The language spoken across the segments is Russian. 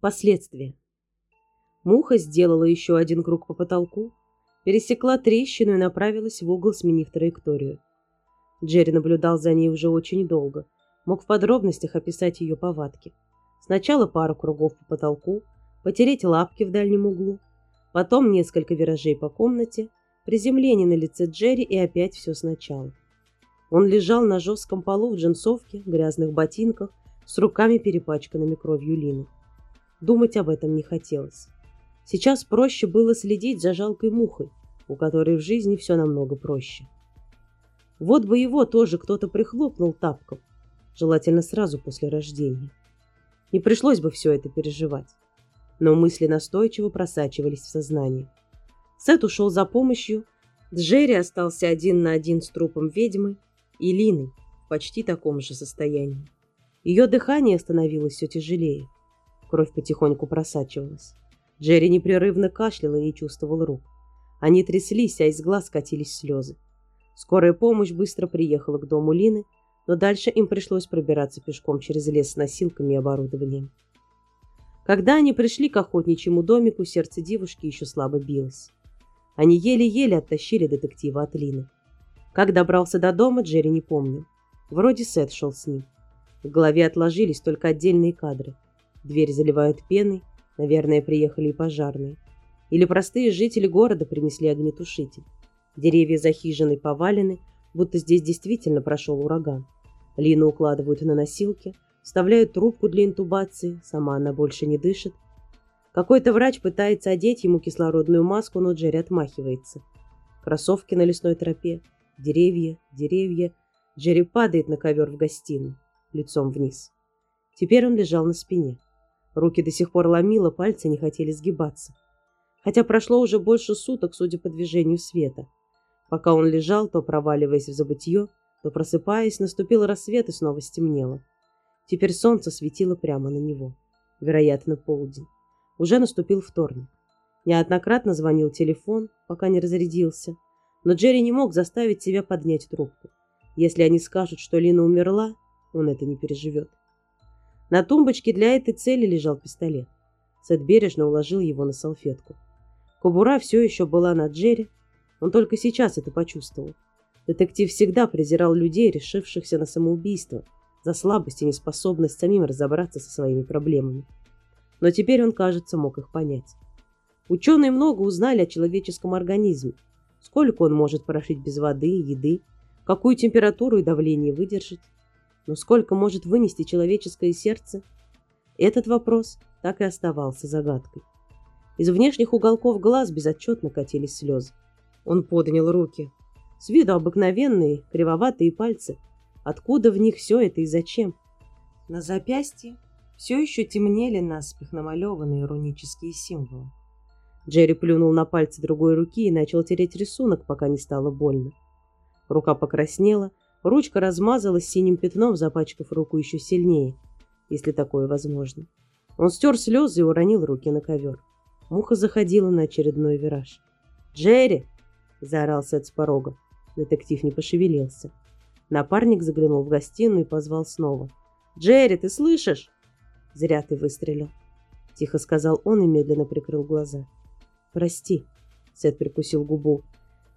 Последствия. Муха сделала еще один круг по потолку, пересекла трещину и направилась в угол, сменив траекторию. Джерри наблюдал за ней уже очень долго, мог в подробностях описать ее повадки. Сначала пару кругов по потолку, потереть лапки в дальнем углу, потом несколько виражей по комнате, приземление на лице Джерри и опять все сначала. Он лежал на жестком полу в джинсовке, грязных ботинках, с руками перепачканными кровью Лины. Думать об этом не хотелось. Сейчас проще было следить за жалкой мухой, у которой в жизни все намного проще. Вот бы его тоже кто-то прихлопнул тапком, желательно сразу после рождения. Не пришлось бы все это переживать. Но мысли настойчиво просачивались в сознание. Сет ушел за помощью, Джерри остался один на один с трупом ведьмы и Линой в почти таком же состоянии. Ее дыхание становилось все тяжелее. Кровь потихоньку просачивалась. Джерри непрерывно кашлял и не чувствовал рук. Они тряслись, а из глаз катились слезы. Скорая помощь быстро приехала к дому Лины, но дальше им пришлось пробираться пешком через лес с носилками и оборудованием. Когда они пришли к охотничьему домику, сердце девушки еще слабо билось. Они еле-еле оттащили детектива от Лины. Как добрался до дома, Джерри не помнил. Вроде Сет шел с ним. В голове отложились только отдельные кадры. Дверь заливают пеной, наверное, приехали и пожарные. Или простые жители города принесли огнетушитель. Деревья за хижиной повалены, будто здесь действительно прошел ураган. Лину укладывают на носилки, вставляют трубку для интубации, сама она больше не дышит. Какой-то врач пытается одеть ему кислородную маску, но Джерри отмахивается. Кроссовки на лесной тропе, деревья, деревья. Джерри падает на ковер в гостиной, лицом вниз. Теперь он лежал на спине. Руки до сих пор ломило, пальцы не хотели сгибаться. Хотя прошло уже больше суток, судя по движению света. Пока он лежал, то проваливаясь в забытье, то просыпаясь, наступил рассвет и снова стемнело. Теперь солнце светило прямо на него. Вероятно, полдень. Уже наступил вторник. Неоднократно звонил телефон, пока не разрядился. Но Джерри не мог заставить себя поднять трубку. Если они скажут, что Лина умерла, он это не переживет. На тумбочке для этой цели лежал пистолет. Сет бережно уложил его на салфетку. Кобура все еще была на Джерри. Он только сейчас это почувствовал. Детектив всегда презирал людей, решившихся на самоубийство, за слабость и неспособность самим разобраться со своими проблемами. Но теперь он, кажется, мог их понять. Ученые много узнали о человеческом организме. Сколько он может прожить без воды и еды, какую температуру и давление выдержать. Но сколько может вынести человеческое сердце? Этот вопрос так и оставался загадкой. Из внешних уголков глаз безотчетно катились слезы. Он поднял руки. С виду обыкновенные, кривоватые пальцы. Откуда в них все это и зачем? На запястье все еще темнели наспех намалеванные рунические символы. Джерри плюнул на пальцы другой руки и начал тереть рисунок, пока не стало больно. Рука покраснела, Ручка размазалась синим пятном, запачкав руку еще сильнее, если такое возможно. Он стер слезы и уронил руки на ковер. Муха заходила на очередной вираж. «Джерри!» – заорал Сет с порога. Детектив не пошевелился. Напарник заглянул в гостиную и позвал снова. «Джерри, ты слышишь?» «Зря ты выстрелил», – тихо сказал он и медленно прикрыл глаза. «Прости», – Сет прикусил губу.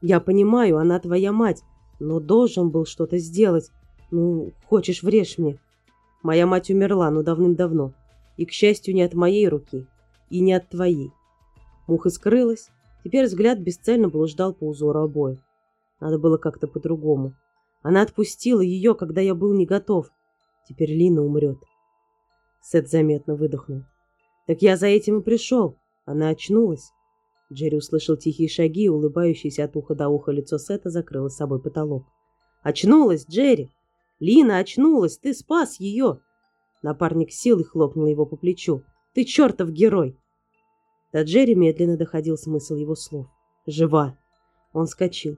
«Я понимаю, она твоя мать, но должен был что-то сделать. Ну, хочешь, врежь мне. Моя мать умерла, но давным-давно. И, к счастью, не от моей руки. И не от твоей. Муха скрылась. Теперь взгляд бесцельно блуждал по узору обоев. Надо было как-то по-другому. Она отпустила ее, когда я был не готов. Теперь Лина умрет. Сет заметно выдохнул. Так я за этим и пришел. Она очнулась. Джерри услышал тихие шаги, и улыбающееся от уха до уха лицо Сета закрыло с собой потолок. «Очнулась, Джерри! Лина очнулась! Ты спас ее!» Напарник силой хлопнул его по плечу. «Ты чертов герой!» До Джерри медленно доходил смысл его слов. «Жива!» Он скочил.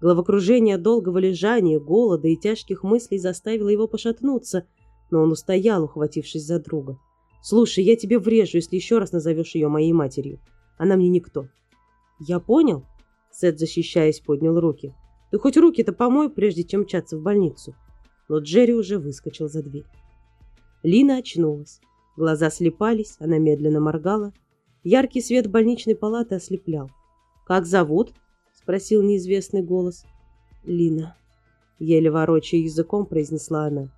Головокружение долгого лежания, голода и тяжких мыслей заставило его пошатнуться, но он устоял, ухватившись за друга. «Слушай, я тебе врежу, если еще раз назовешь ее моей матерью. Она мне никто. Я понял? Сет, защищаясь, поднял руки. Ты хоть руки-то помой, прежде чем мчаться в больницу. Но Джерри уже выскочил за дверь. Лина очнулась. Глаза слепались, она медленно моргала. Яркий свет больничной палаты ослеплял. «Как зовут?» – спросил неизвестный голос. «Лина», – еле ворочая языком, произнесла она.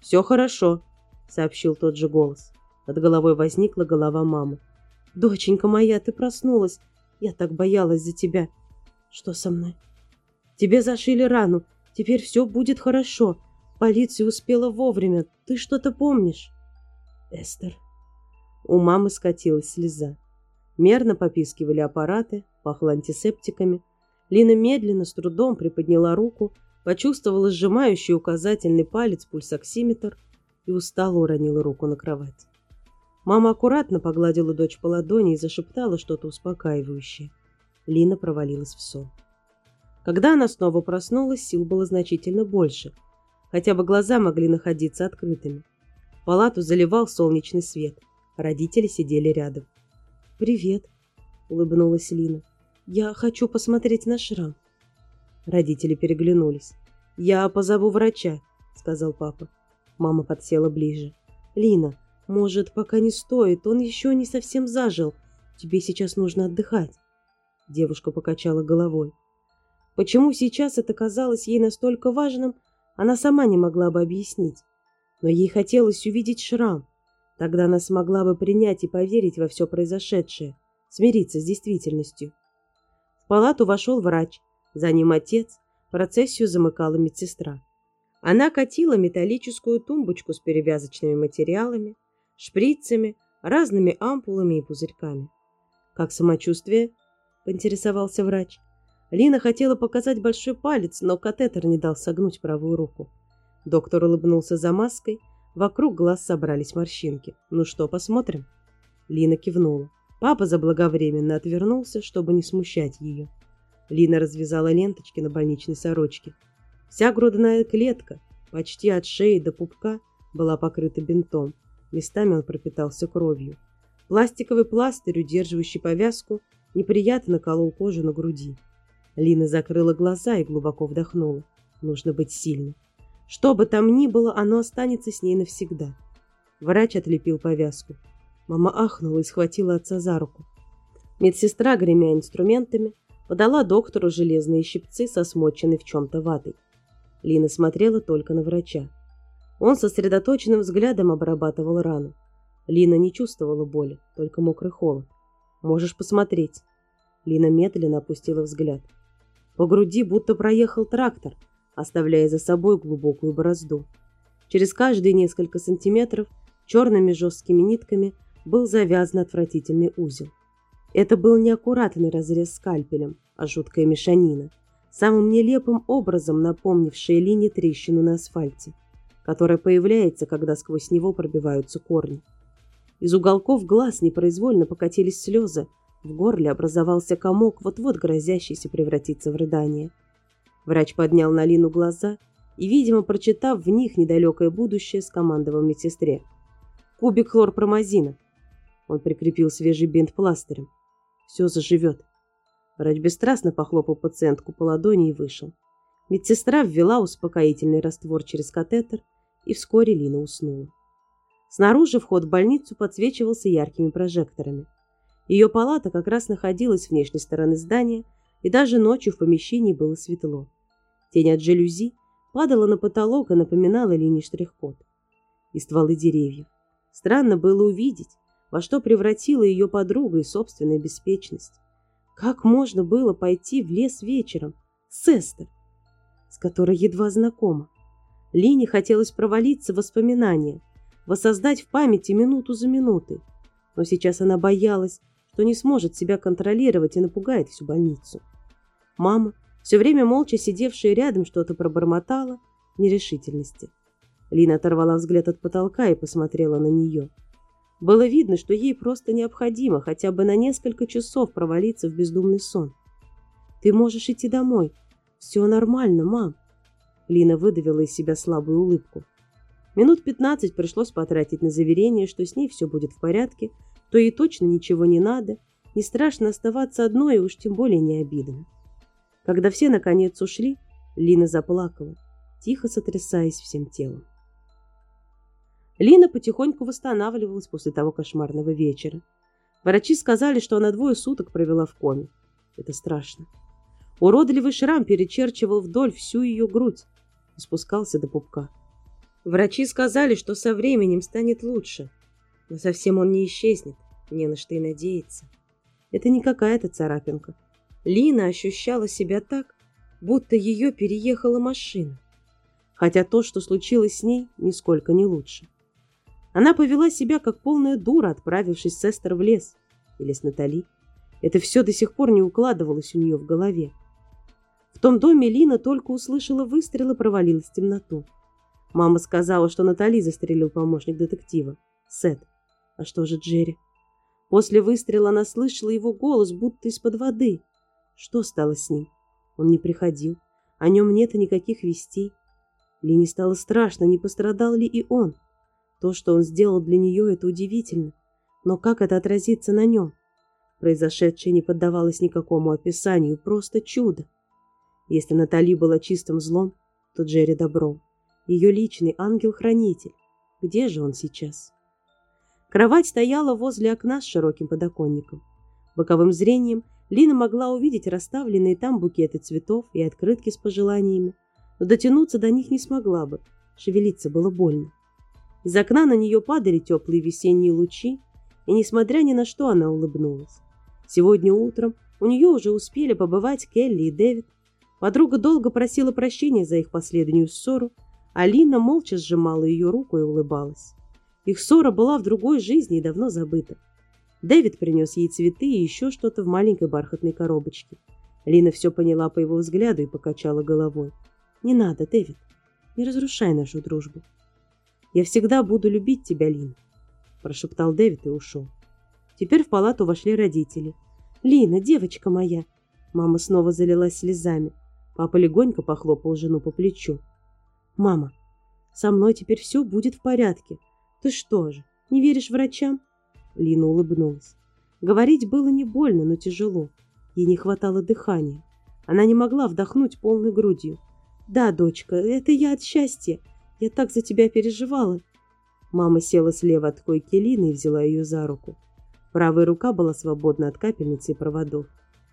«Все хорошо», – сообщил тот же голос. Над головой возникла голова мамы. «Доченька моя, ты проснулась. Я так боялась за тебя. Что со мной?» «Тебе зашили рану. Теперь все будет хорошо. Полиция успела вовремя. Ты что-то помнишь?» Эстер. У мамы скатилась слеза. Мерно попискивали аппараты, пахло антисептиками. Лина медленно, с трудом приподняла руку, почувствовала сжимающий указательный палец пульсоксиметр и устало уронила руку на кровать. Мама аккуратно погладила дочь по ладони и зашептала что-то успокаивающее. Лина провалилась в сон. Когда она снова проснулась, сил было значительно больше. Хотя бы глаза могли находиться открытыми. Палату заливал солнечный свет. Родители сидели рядом. «Привет», — улыбнулась Лина. «Я хочу посмотреть на шрам». Родители переглянулись. «Я позову врача», — сказал папа. Мама подсела ближе. «Лина, может, пока не стоит, он еще не совсем зажил. Тебе сейчас нужно отдыхать». Девушка покачала головой. Почему сейчас это казалось ей настолько важным, она сама не могла бы объяснить но ей хотелось увидеть шрам. Тогда она смогла бы принять и поверить во все произошедшее, смириться с действительностью. В палату вошел врач, за ним отец, процессию замыкала медсестра. Она катила металлическую тумбочку с перевязочными материалами, шприцами, разными ампулами и пузырьками. «Как самочувствие?» – поинтересовался врач. Лина хотела показать большой палец, но катетер не дал согнуть правую руку. Доктор улыбнулся за маской. Вокруг глаз собрались морщинки. «Ну что, посмотрим?» Лина кивнула. Папа заблаговременно отвернулся, чтобы не смущать ее. Лина развязала ленточки на больничной сорочке. Вся грудная клетка, почти от шеи до пупка, была покрыта бинтом. Местами он пропитался кровью. Пластиковый пластырь, удерживающий повязку, неприятно колол кожу на груди. Лина закрыла глаза и глубоко вдохнула. Нужно быть сильной. Что бы там ни было, оно останется с ней навсегда. Врач отлепил повязку. Мама ахнула и схватила отца за руку. Медсестра, гремя инструментами, подала доктору железные щипцы со смоченной в чем-то ватой. Лина смотрела только на врача. Он сосредоточенным взглядом обрабатывал рану. Лина не чувствовала боли, только мокрый холод. «Можешь посмотреть». Лина медленно опустила взгляд. По груди будто проехал трактор – оставляя за собой глубокую борозду. Через каждые несколько сантиметров черными жесткими нитками был завязан отвратительный узел. Это был не аккуратный разрез скальпелем, а жуткая мешанина, самым нелепым образом напомнившая линии трещину на асфальте, которая появляется, когда сквозь него пробиваются корни. Из уголков глаз непроизвольно покатились слезы, в горле образовался комок, вот-вот грозящийся превратиться в рыдание – Врач поднял на Лину глаза и, видимо, прочитав в них недалекое будущее, скомандовал медсестре. «Кубик хлорпромазина». Он прикрепил свежий бинт пластырем. «Все заживет». Врач бесстрастно похлопал пациентку по ладони и вышел. Медсестра ввела успокоительный раствор через катетер, и вскоре Лина уснула. Снаружи вход в больницу подсвечивался яркими прожекторами. Ее палата как раз находилась с внешней стороны здания – и даже ночью в помещении было светло. Тень от жалюзи падала на потолок и напоминала линии штрих-код. И стволы деревьев. Странно было увидеть, во что превратила ее подруга и собственная беспечность. Как можно было пойти в лес вечером с Эстер, с которой едва знакома? Лине хотелось провалиться в воспоминания, воссоздать в памяти минуту за минутой. Но сейчас она боялась, что не сможет себя контролировать и напугает всю больницу. Мама, все время молча сидевшая рядом, что-то пробормотала в нерешительности. Лина оторвала взгляд от потолка и посмотрела на нее. Было видно, что ей просто необходимо хотя бы на несколько часов провалиться в бездумный сон. «Ты можешь идти домой. Все нормально, мам». Лина выдавила из себя слабую улыбку. Минут пятнадцать пришлось потратить на заверение, что с ней все будет в порядке, то ей точно ничего не надо, не страшно оставаться одной и уж тем более не обидно. Когда все наконец ушли, Лина заплакала, тихо сотрясаясь всем телом. Лина потихоньку восстанавливалась после того кошмарного вечера. Врачи сказали, что она двое суток провела в коме. Это страшно. Уродливый шрам перечерчивал вдоль всю ее грудь и спускался до пупка. Врачи сказали, что со временем станет лучше, но совсем он не исчезнет, не на что и надеяться. Это не какая-то царапинка. Лина ощущала себя так, будто ее переехала машина. Хотя то, что случилось с ней, нисколько не лучше. Она повела себя как полная дура, отправившись с Эстер в лес. Или с Натали. Это все до сих пор не укладывалось у нее в голове. В том доме Лина только услышала выстрел и провалилась в темноту. Мама сказала, что Натали застрелил помощник детектива. Сет. А что же Джерри? После выстрела она слышала его голос, будто из-под воды. Что стало с ним? Он не приходил. О нем нет никаких вестей. Лине стало страшно, не пострадал ли и он. То, что он сделал для нее, это удивительно. Но как это отразится на нем? Произошедшее не поддавалось никакому описанию, просто чудо. Если Натали была чистым злом, то Джерри добром. Ее личный ангел-хранитель. Где же он сейчас? Кровать стояла возле окна с широким подоконником. Боковым зрением Лина могла увидеть расставленные там букеты цветов и открытки с пожеланиями, но дотянуться до них не смогла бы. Шевелиться было больно. Из окна на нее падали теплые весенние лучи, и, несмотря ни на что, она улыбнулась. Сегодня утром у нее уже успели побывать Келли и Дэвид. Подруга долго просила прощения за их последнюю ссору, а Лина молча сжимала ее руку и улыбалась. Их ссора была в другой жизни и давно забыта. Дэвид принес ей цветы и еще что-то в маленькой бархатной коробочке. Лина все поняла по его взгляду и покачала головой. «Не надо, Дэвид. Не разрушай нашу дружбу. Я всегда буду любить тебя, Лина», – прошептал Дэвид и ушел. Теперь в палату вошли родители. «Лина, девочка моя!» Мама снова залилась слезами. Папа легонько похлопал жену по плечу. «Мама, со мной теперь все будет в порядке. Ты что же, не веришь врачам? Лина улыбнулась. Говорить было не больно, но тяжело. Ей не хватало дыхания. Она не могла вдохнуть полной грудью. Да, дочка, это я от счастья. Я так за тебя переживала. Мама села слева от койки Лины и взяла ее за руку. Правая рука была свободна от капельницы и проводов.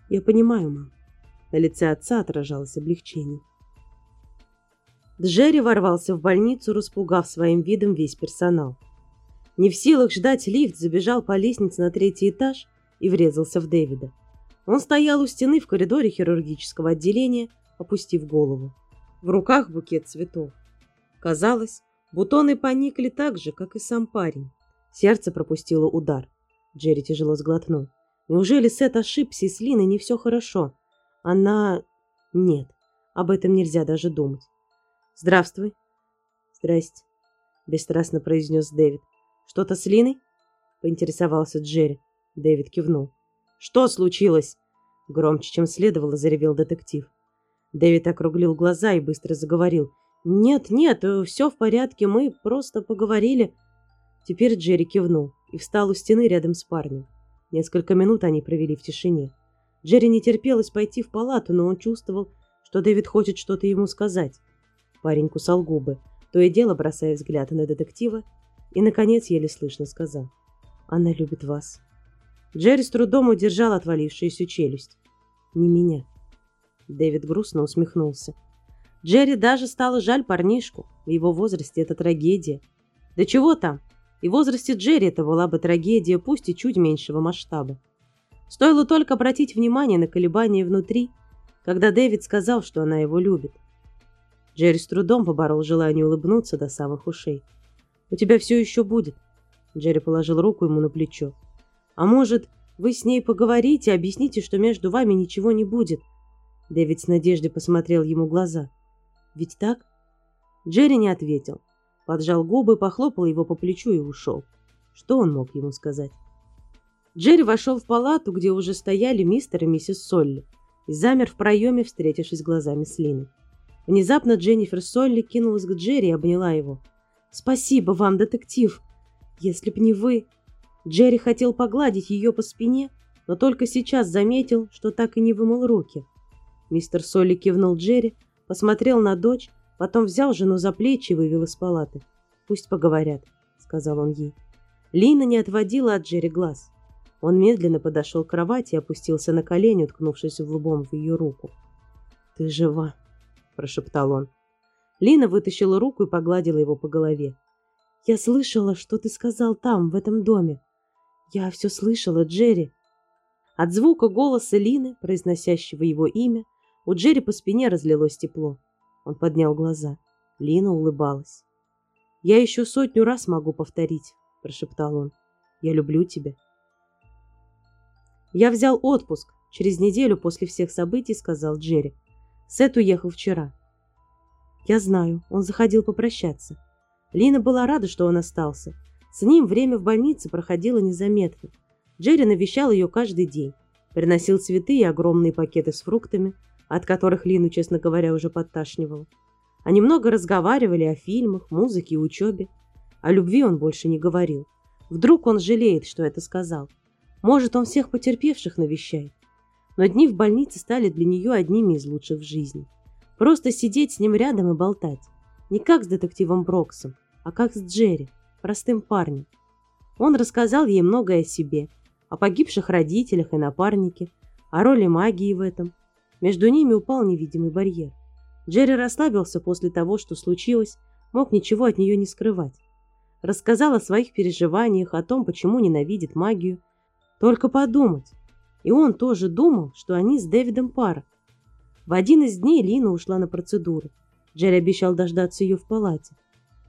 Я понимаю, мам. На лице отца отражалось облегчение. Джерри ворвался в больницу, распугав своим видом весь персонал. Не в силах ждать лифт, забежал по лестнице на третий этаж и врезался в Дэвида. Он стоял у стены в коридоре хирургического отделения, опустив голову. В руках букет цветов. Казалось, бутоны поникли так же, как и сам парень. Сердце пропустило удар. Джерри тяжело сглотнул. Неужели Сет ошибся, и с Линой не все хорошо? Она... Нет, об этом нельзя даже думать. «Здравствуй». «Здрасте», — бесстрастно произнес Дэвид. «Что-то с Линой?» — поинтересовался Джерри. Дэвид кивнул. «Что случилось?» Громче, чем следовало, заревел детектив. Дэвид округлил глаза и быстро заговорил. «Нет, нет, все в порядке, мы просто поговорили». Теперь Джерри кивнул и встал у стены рядом с парнем. Несколько минут они провели в тишине. Джерри не терпелось пойти в палату, но он чувствовал, что Дэвид хочет что-то ему сказать. Парень кусал губы, то и дело бросая взгляд на детектива, и, наконец, еле слышно сказал. «Она любит вас». Джерри с трудом удержал отвалившуюся челюсть. «Не меня». Дэвид грустно усмехнулся. Джерри даже стало жаль парнишку. В его возрасте это трагедия. Да чего там? И в возрасте Джерри это была бы трагедия, пусть и чуть меньшего масштаба. Стоило только обратить внимание на колебания внутри, когда Дэвид сказал, что она его любит. Джерри с трудом поборол желание улыбнуться до самых ушей. «У тебя все еще будет». Джерри положил руку ему на плечо. «А может, вы с ней поговорите, объясните, что между вами ничего не будет?» Дэвид с надеждой посмотрел ему в глаза. «Ведь так?» Джерри не ответил. Поджал губы, похлопал его по плечу и ушел. Что он мог ему сказать? Джерри вошел в палату, где уже стояли мистер и миссис Солли, и замер в проеме, встретившись глазами с Линой. Внезапно Дженнифер Солли кинулась к Джерри и обняла его. «Спасибо вам, детектив! Если б не вы...» Джерри хотел погладить ее по спине, но только сейчас заметил, что так и не вымыл руки. Мистер Солли кивнул Джерри, посмотрел на дочь, потом взял жену за плечи и вывел из палаты. «Пусть поговорят», — сказал он ей. Лина не отводила от Джерри глаз. Он медленно подошел к кровати и опустился на колени, уткнувшись в лбом в ее руку. «Ты жива», – прошептал он. Лина вытащила руку и погладила его по голове. «Я слышала, что ты сказал там, в этом доме. Я все слышала, Джерри». От звука голоса Лины, произносящего его имя, у Джерри по спине разлилось тепло. Он поднял глаза. Лина улыбалась. «Я еще сотню раз могу повторить», – прошептал он. «Я люблю тебя». «Я взял отпуск. Через неделю после всех событий», – сказал Джерри. «Сет уехал вчера». «Я знаю. Он заходил попрощаться». Лина была рада, что он остался. С ним время в больнице проходило незаметно. Джерри навещал ее каждый день. Приносил цветы и огромные пакеты с фруктами, от которых Лину, честно говоря, уже подташнивало. Они много разговаривали о фильмах, музыке и учебе. О любви он больше не говорил. Вдруг он жалеет, что это сказал. Может, он всех потерпевших навещает. Но дни в больнице стали для нее одними из лучших в жизни. Просто сидеть с ним рядом и болтать. Не как с детективом Броксом, а как с Джерри, простым парнем. Он рассказал ей многое о себе, о погибших родителях и напарнике, о роли магии в этом. Между ними упал невидимый барьер. Джерри расслабился после того, что случилось, мог ничего от нее не скрывать. Рассказал о своих переживаниях, о том, почему ненавидит магию, только подумать. И он тоже думал, что они с Дэвидом пара. В один из дней Лина ушла на процедуру. Джерри обещал дождаться ее в палате.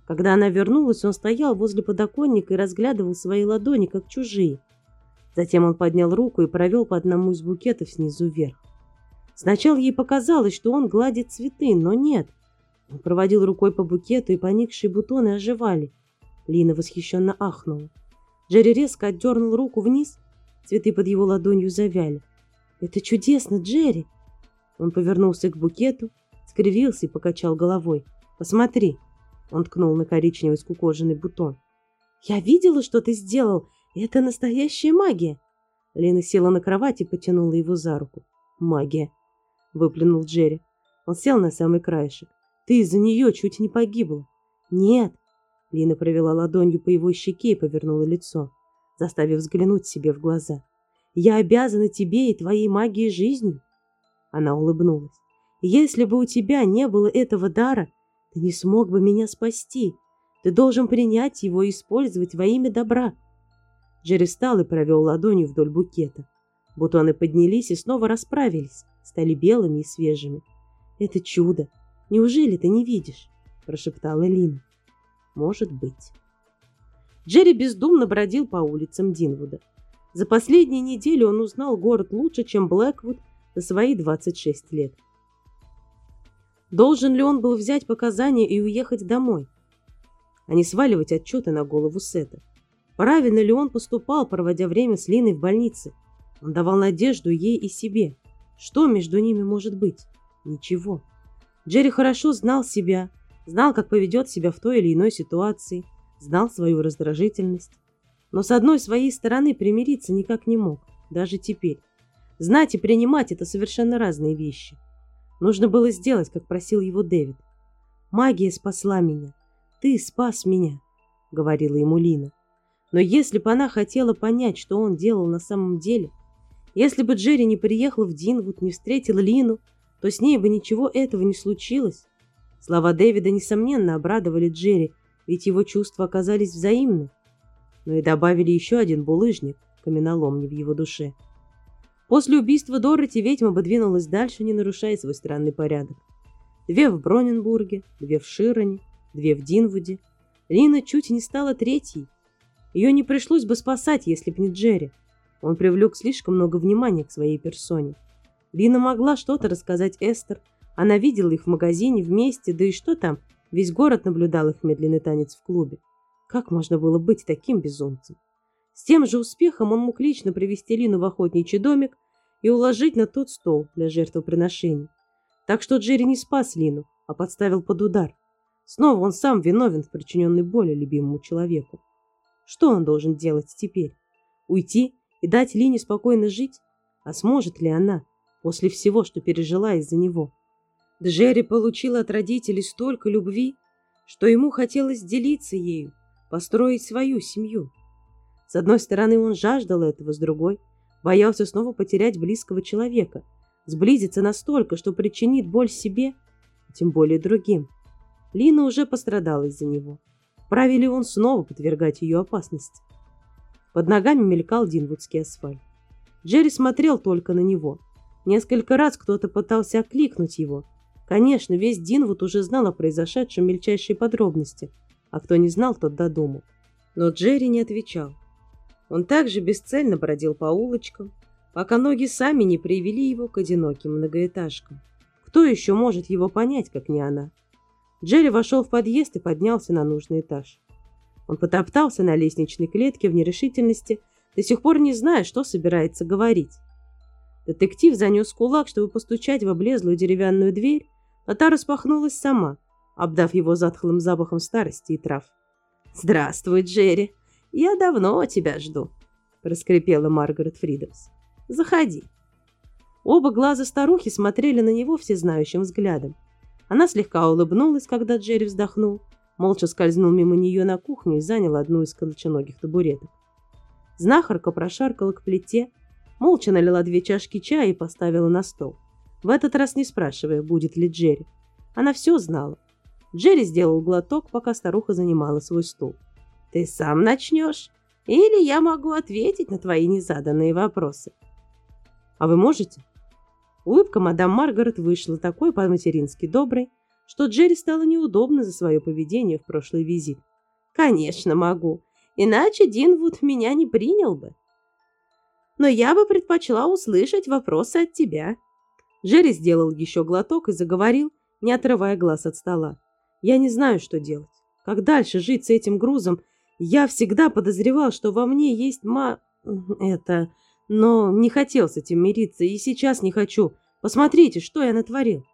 Когда она вернулась, он стоял возле подоконника и разглядывал свои ладони, как чужие. Затем он поднял руку и провел по одному из букетов снизу вверх. Сначала ей показалось, что он гладит цветы, но нет. Он проводил рукой по букету, и поникшие бутоны оживали. Лина восхищенно ахнула. Джерри резко отдернул руку вниз Цветы под его ладонью завяли. «Это чудесно, Джерри!» Он повернулся к букету, скривился и покачал головой. «Посмотри!» Он ткнул на коричневый скукоженный бутон. «Я видела, что ты сделал! Это настоящая магия!» Лена села на кровать и потянула его за руку. «Магия!» — выплюнул Джерри. Он сел на самый краешек. «Ты из-за нее чуть не погибла!» «Нет!» Лина провела ладонью по его щеке и повернула лицо заставив взглянуть себе в глаза. «Я обязана тебе и твоей магии жизнью!» Она улыбнулась. «Если бы у тебя не было этого дара, ты не смог бы меня спасти. Ты должен принять его и использовать во имя добра». Джерри встал и провел ладонью вдоль букета. Бутоны поднялись и снова расправились, стали белыми и свежими. «Это чудо! Неужели ты не видишь?» – прошептала Лина. «Может быть». Джерри бездумно бродил по улицам Динвуда. За последние недели он узнал город лучше, чем Блэквуд за свои 26 лет. Должен ли он был взять показания и уехать домой, а не сваливать отчеты на голову Сета? Правильно ли он поступал, проводя время с Линой в больнице? Он давал надежду ей и себе. Что между ними может быть? Ничего. Джерри хорошо знал себя, знал, как поведет себя в той или иной ситуации – знал свою раздражительность, но с одной своей стороны примириться никак не мог, даже теперь. Знать и принимать – это совершенно разные вещи. Нужно было сделать, как просил его Дэвид. «Магия спасла меня. Ты спас меня», – говорила ему Лина. Но если бы она хотела понять, что он делал на самом деле, если бы Джерри не приехал в Динвуд, не встретил Лину, то с ней бы ничего этого не случилось. Слова Дэвида, несомненно, обрадовали Джерри, ведь его чувства оказались взаимны. Но и добавили еще один булыжник, каменоломни в его душе. После убийства Дороти ведьма бы двинулась дальше, не нарушая свой странный порядок. Две в Броненбурге, две в Широне, две в Динвуде. Лина чуть не стала третьей. Ее не пришлось бы спасать, если б не Джерри. Он привлек слишком много внимания к своей персоне. Лина могла что-то рассказать Эстер. Она видела их в магазине вместе, да и что там, Весь город наблюдал их медленный танец в клубе. Как можно было быть таким безумцем? С тем же успехом он мог лично привести Лину в охотничий домик и уложить на тот стол для жертвоприношений. Так что Джерри не спас Лину, а подставил под удар. Снова он сам виновен в причиненной боли любимому человеку. Что он должен делать теперь? Уйти и дать Лине спокойно жить? А сможет ли она после всего, что пережила из-за него? Джерри получил от родителей столько любви, что ему хотелось делиться ею, построить свою семью. С одной стороны, он жаждал этого, с другой – боялся снова потерять близкого человека, сблизиться настолько, что причинит боль себе, тем более другим. Лина уже пострадала из-за него. Праве ли он снова подвергать ее опасности? Под ногами мелькал динвудский асфальт. Джерри смотрел только на него. Несколько раз кто-то пытался окликнуть его. Конечно, весь Динвуд уже знал о произошедшем мельчайшие подробности, а кто не знал, тот додумал. Но Джерри не отвечал. Он также бесцельно бродил по улочкам, пока ноги сами не привели его к одиноким многоэтажкам. Кто еще может его понять, как не она? Джерри вошел в подъезд и поднялся на нужный этаж. Он потоптался на лестничной клетке в нерешительности, до сих пор не зная, что собирается говорить. Детектив занес кулак, чтобы постучать в облезлую деревянную дверь, а та распахнулась сама, обдав его затхлым запахом старости и трав. «Здравствуй, Джерри! Я давно тебя жду!» – проскрипела Маргарет Фридерс. «Заходи!» Оба глаза старухи смотрели на него всезнающим взглядом. Она слегка улыбнулась, когда Джерри вздохнул, молча скользнул мимо нее на кухню и занял одну из колченогих табуреток. Знахарка прошаркала к плите, молча налила две чашки чая и поставила на стол. В этот раз не спрашивая, будет ли Джерри. Она все знала. Джерри сделал глоток, пока старуха занимала свой стул. «Ты сам начнешь? Или я могу ответить на твои незаданные вопросы?» «А вы можете?» Улыбка мадам Маргарет вышла такой по-матерински доброй, что Джерри стало неудобно за свое поведение в прошлый визит. «Конечно могу, иначе Динвуд меня не принял бы. Но я бы предпочла услышать вопросы от тебя». Джерри сделал еще глоток и заговорил, не отрывая глаз от стола. «Я не знаю, что делать. Как дальше жить с этим грузом? Я всегда подозревал, что во мне есть ма... это... Но не хотел с этим мириться и сейчас не хочу. Посмотрите, что я натворил.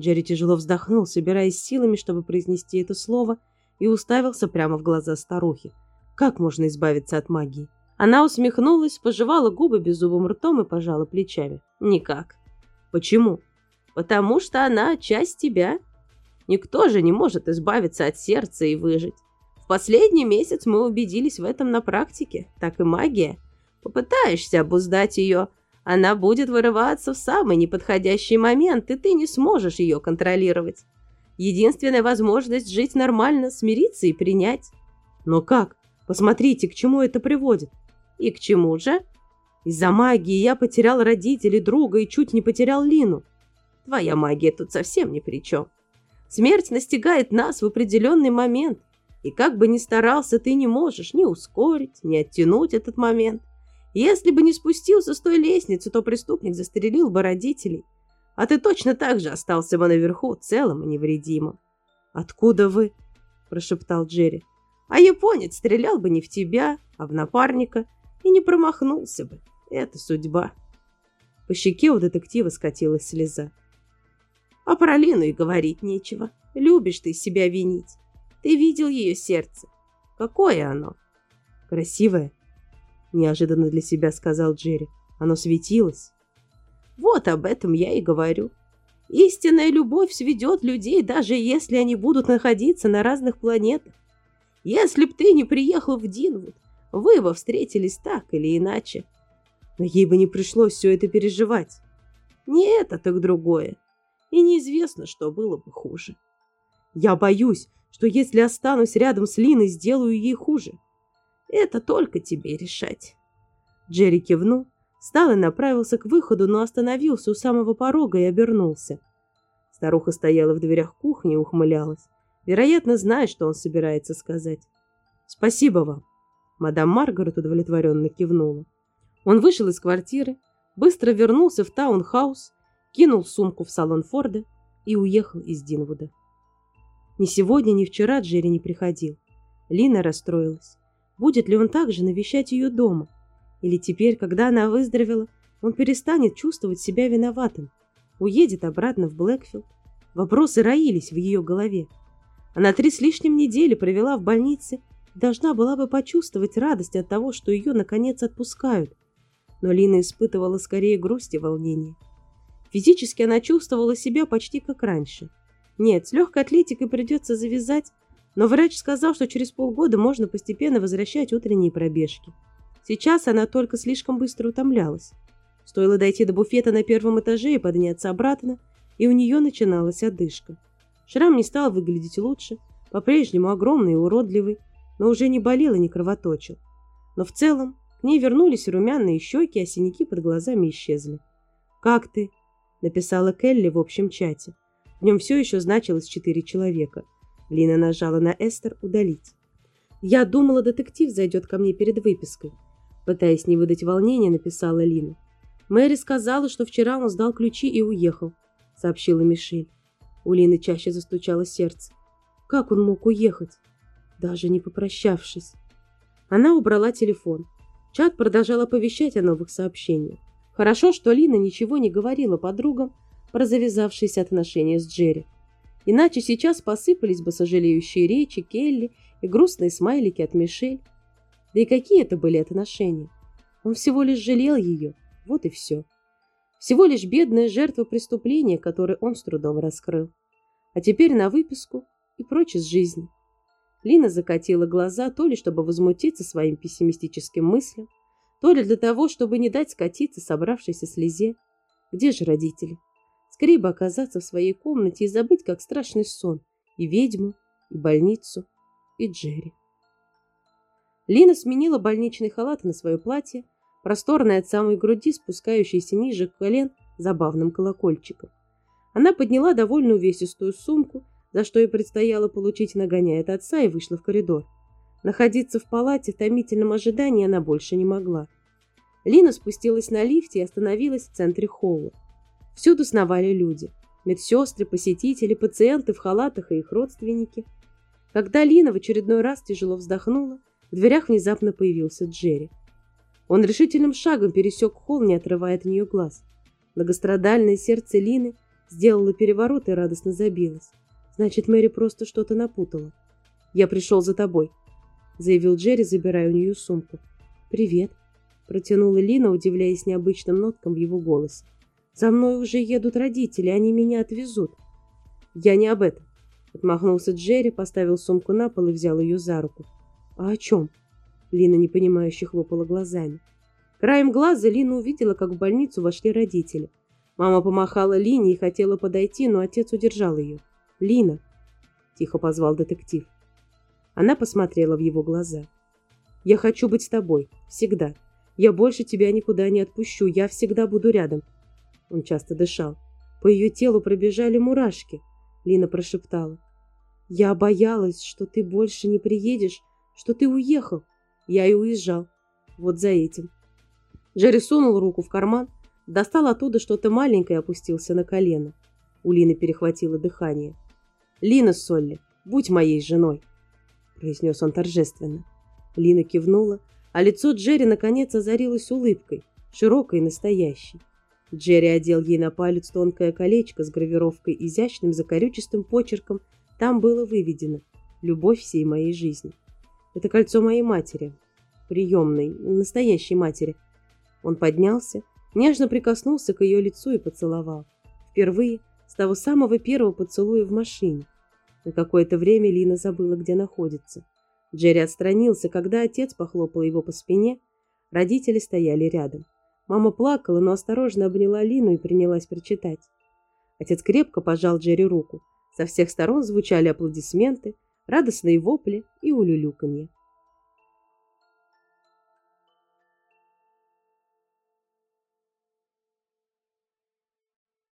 Джерри тяжело вздохнул, собираясь силами, чтобы произнести это слово, и уставился прямо в глаза старухи. Как можно избавиться от магии? Она усмехнулась, пожевала губы беззубым ртом и пожала плечами. Никак. Почему? Потому что она часть тебя. Никто же не может избавиться от сердца и выжить. В последний месяц мы убедились в этом на практике. Так и магия. Попытаешься обуздать ее – она будет вырываться в самый неподходящий момент, и ты не сможешь ее контролировать. Единственная возможность жить нормально – смириться и принять. Но как? Посмотрите, к чему это приводит. И к чему же? Из-за магии я потерял родителей, друга и чуть не потерял Лину. Твоя магия тут совсем ни при чем. Смерть настигает нас в определенный момент, и как бы ни старался, ты не можешь ни ускорить, ни оттянуть этот момент. Если бы не спустился с той лестницы, то преступник застрелил бы родителей. А ты точно так же остался бы наверху, целым и невредимым. «Откуда вы?» – прошептал Джерри. «А японец стрелял бы не в тебя, а в напарника и не промахнулся бы. Это судьба». По щеке у детектива скатилась слеза. А про Лину и говорить нечего. Любишь ты себя винить. Ты видел ее сердце. Какое оно? Красивое, неожиданно для себя сказал Джерри. Оно светилось. Вот об этом я и говорю. Истинная любовь сведет людей, даже если они будут находиться на разных планетах. Если б ты не приехал в Динвуд, вы бы встретились так или иначе. Но ей бы не пришлось все это переживать. Не это, так другое. И неизвестно, что было бы хуже. Я боюсь, что если останусь рядом с Линой, сделаю ей хуже. Это только тебе решать. Джерри кивнул, встал и направился к выходу, но остановился у самого порога и обернулся. Старуха стояла в дверях кухни и ухмылялась, вероятно, зная, что он собирается сказать. «Спасибо вам», — мадам Маргарет удовлетворенно кивнула. Он вышел из квартиры, быстро вернулся в таунхаус, кинул сумку в салон Форда и уехал из Динвуда. Ни сегодня, ни вчера Джерри не приходил. Лина расстроилась. Будет ли он также навещать ее дома? Или теперь, когда она выздоровела, он перестанет чувствовать себя виноватым? Уедет обратно в Блэкфилд? Вопросы роились в ее голове. Она три с лишним недели провела в больнице и должна была бы почувствовать радость от того, что ее наконец отпускают. Но Лина испытывала скорее грусть и волнение. Физически она чувствовала себя почти как раньше. Нет, с легкой атлетикой придется завязать, Но врач сказал, что через полгода можно постепенно возвращать утренние пробежки. Сейчас она только слишком быстро утомлялась. Стоило дойти до буфета на первом этаже и подняться обратно, и у нее начиналась одышка. Шрам не стал выглядеть лучше, по-прежнему огромный и уродливый, но уже не болел и не кровоточил. Но в целом к ней вернулись румяные щеки, а синяки под глазами исчезли. «Как ты?» – написала Келли в общем чате. В нем все еще значилось четыре человека. Лина нажала на Эстер «Удалить». «Я думала, детектив зайдет ко мне перед выпиской», пытаясь не выдать волнения, написала Лина. «Мэри сказала, что вчера он сдал ключи и уехал», сообщила Мишель. У Лины чаще застучало сердце. Как он мог уехать, даже не попрощавшись? Она убрала телефон. Чат продолжал оповещать о новых сообщениях. Хорошо, что Лина ничего не говорила подругам про завязавшиеся отношения с Джерри. Иначе сейчас посыпались бы сожалеющие речи Келли и грустные смайлики от Мишель. Да и какие это были отношения? Он всего лишь жалел ее, вот и все. Всего лишь бедная жертва преступления, которое он с трудом раскрыл. А теперь на выписку и прочь из жизни. Лина закатила глаза то ли чтобы возмутиться своим пессимистическим мыслям, то ли для того, чтобы не дать скатиться собравшейся слезе. Где же родители? Скорее бы оказаться в своей комнате и забыть, как страшный сон, и ведьму, и больницу, и Джерри. Лина сменила больничный халат на свое платье, просторное от самой груди, спускающееся ниже колен забавным колокольчиком. Она подняла довольно увесистую сумку, за что ей предстояло получить нагоняя от отца, и вышла в коридор. Находиться в палате в томительном ожидании она больше не могла. Лина спустилась на лифте и остановилась в центре холла. Всюду сновали люди. Медсестры, посетители, пациенты в халатах и их родственники. Когда Лина в очередной раз тяжело вздохнула, в дверях внезапно появился Джерри. Он решительным шагом пересек холл, не отрывая от нее глаз. Многострадальное сердце Лины сделало переворот и радостно забилось. Значит, Мэри просто что-то напутала. «Я пришел за тобой», — заявил Джерри, забирая у нее сумку. «Привет», — протянула Лина, удивляясь необычным ноткам в его голосе. «За мной уже едут родители, они меня отвезут». «Я не об этом», — отмахнулся Джерри, поставил сумку на пол и взял ее за руку. «А о чем?» Лина непонимающе хлопала глазами. Краем глаза Лина увидела, как в больницу вошли родители. Мама помахала Лине и хотела подойти, но отец удержал ее. «Лина!» – тихо позвал детектив. Она посмотрела в его глаза. «Я хочу быть с тобой. Всегда. Я больше тебя никуда не отпущу. Я всегда буду рядом». Он часто дышал. По ее телу пробежали мурашки. Лина прошептала. «Я боялась, что ты больше не приедешь, что ты уехал. Я и уезжал. Вот за этим». Джерри сунул руку в карман, достал оттуда что-то маленькое и опустился на колено. У Лины перехватило дыхание. Лина Солли, будь моей женой, произнес он торжественно. Лина кивнула, а лицо Джерри наконец озарилось улыбкой, широкой и настоящей. Джерри одел ей на палец тонкое колечко с гравировкой изящным закорючистым почерком. Там было выведено «Любовь всей моей жизни». Это кольцо моей матери, приемной, настоящей матери. Он поднялся, нежно прикоснулся к ее лицу и поцеловал. Впервые с того самого первого поцелуя в машине. На какое-то время Лина забыла, где находится. Джерри отстранился, когда отец похлопал его по спине. Родители стояли рядом. Мама плакала, но осторожно обняла Лину и принялась прочитать. Отец крепко пожал Джерри руку. Со всех сторон звучали аплодисменты, радостные вопли и улюлюканье.